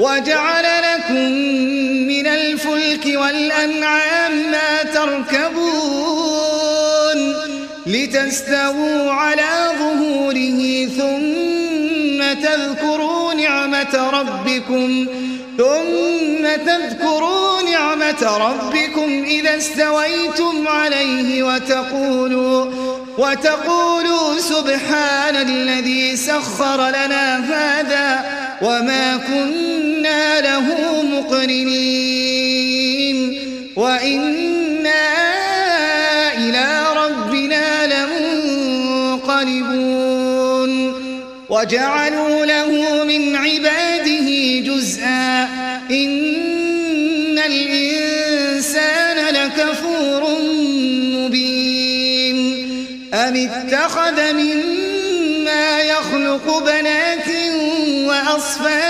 وجعل لكم من الفلك والأنعام ما تركبون لتستووا على ظهوره ثم تذكروا نعمة ربكم ثم تذكروا نعمة ربكم إذا استويتم عليه وتقولوا وتقولوا سبحان الذي سخر لنا هذا وما كنا مقرنين وإنا إلى ربنا لمنقلبون. وجعلوا له من عباده جزءا. إن الإنسان لكفور مبين. أم اتخذ مما يخلق بنات وأصفاكم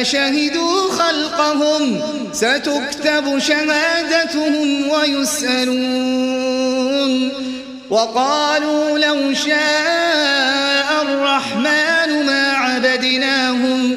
أشهدوا خلقهم ستكتب شهادتهم ويسألون. وقالوا لو شاء الرحمن ما عبدناهم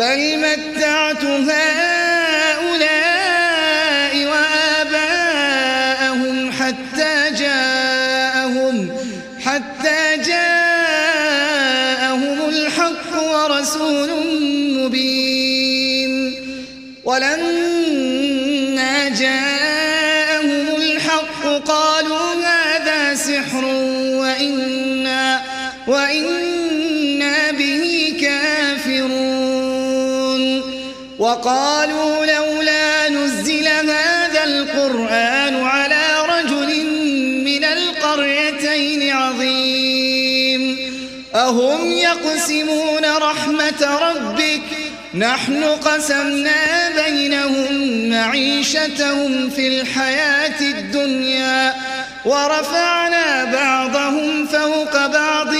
بل متعت هؤلاء وآباءهم حتى جاءهم حتى جاءهم الحق ورسول مبين. ولما جاءهم الحق قالوا هذا سحر وإنا وإنا وقالوا لولا نزل هذا القرآن على رجل من القريتين عظيم. أهم يقسمون رحمة ربك؟ نحن قسمنا بينهم معيشتهم في الحياة الدنيا ورفعنا بعضهم فوق بعض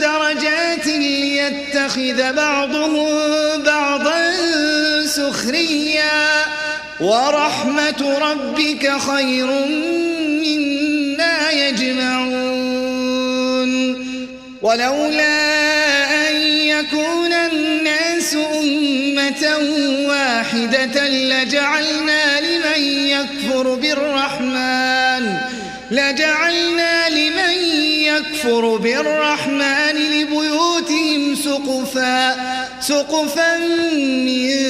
درجات ليتخذ بعضهم سخريا ورحمة ربك خير مما يجمعون. ولولا أن يكون الناس أمة واحدة لجعلنا لمن يكفر بالرحمن لجعلنا لمن يكفر بالرحمن لبيوتهم سقفا سقفا من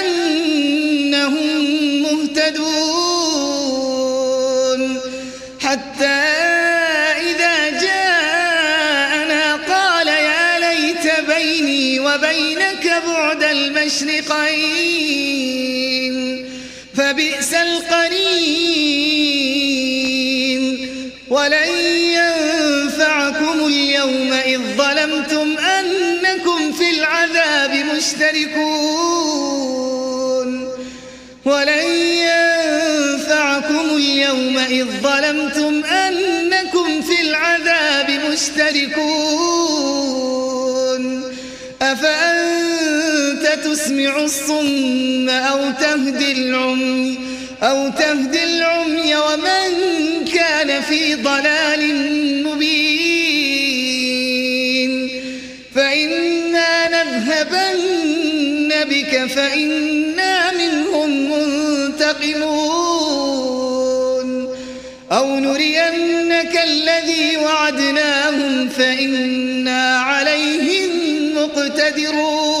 المشرقين فبئس القرين. ولن ينفعكم اليوم إذ ظلمتم أنكم في العذاب مشتركون. ولن ينفعكم اليوم إذ ظلمتم أنكم في العذاب مشتركون. تسمع الصم أو تهدي العمي أو تهدي العمي ومن كان في ضلال مبين. فإنا نذهبن بك فإنا منهم منتقمون. أو نرينك الذي وعدناهم فإنا عليهم مقتدرون.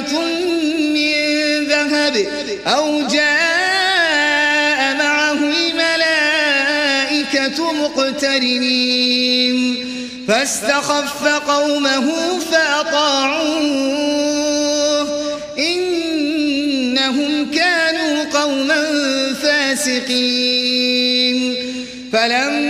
أسورة من ذهب أو جاء معه الملائكة مقترنين. فاستخف قومه فأطاعوه. إنهم كانوا قوما فاسقين. فلما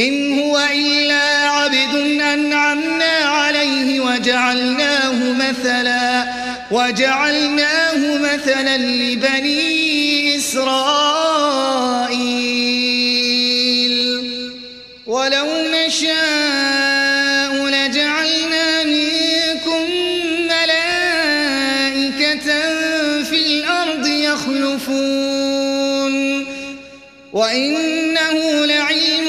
إن هو إلا عبد أنعمنا عليه وجعلناه مثلا وجعلناه مثلا لبني إسرائيل. ولو نشاء لجعلنا منكم ملائكة في الأرض يخلفون. وإنه لعلم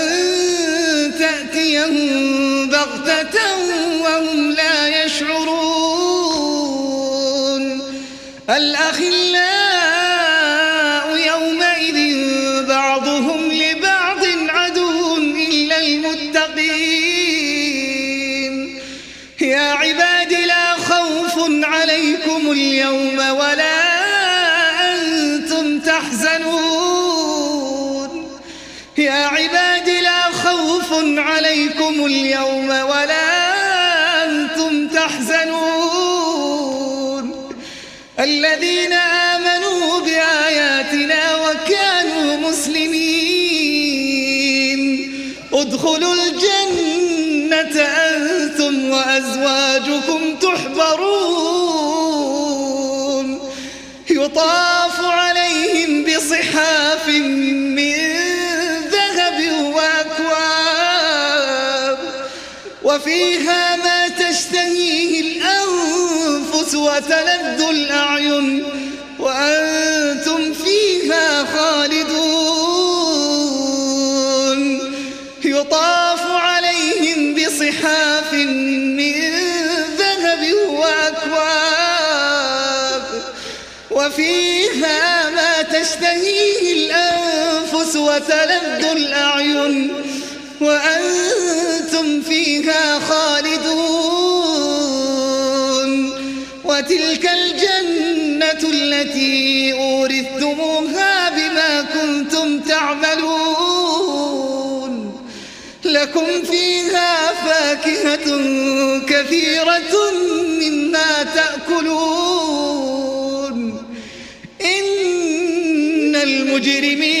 تأتيهم عليكم اليوم ولا أنتم تحزنون. الذين آمنوا بآياتنا وكانوا مسلمين. ادخلوا وتلذ الأعين وأنتم فيها خالدون. يطاف عليهم بصحاف من ذهب وأكواب. وفيها ما تشتهيه الأنفس وتلذ الأعين وأنتم فيها خالدون. وتلك الجنة التي أورثتموها بما كنتم تعملون. لكم فيها فاكهة كثيرة مما تأكلون. إن المجرمين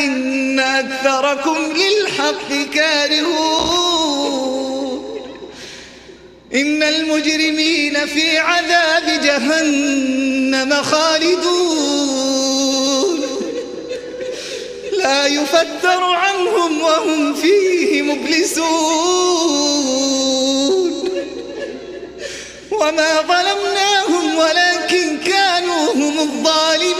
ولكن أكثركم للحق كارهون. إن المجرمين في عذاب جهنم خالدون. لا يفتر عنهم وهم فيه مبلسون. وما ظلمناهم ولكن كانوا هم الظالمين.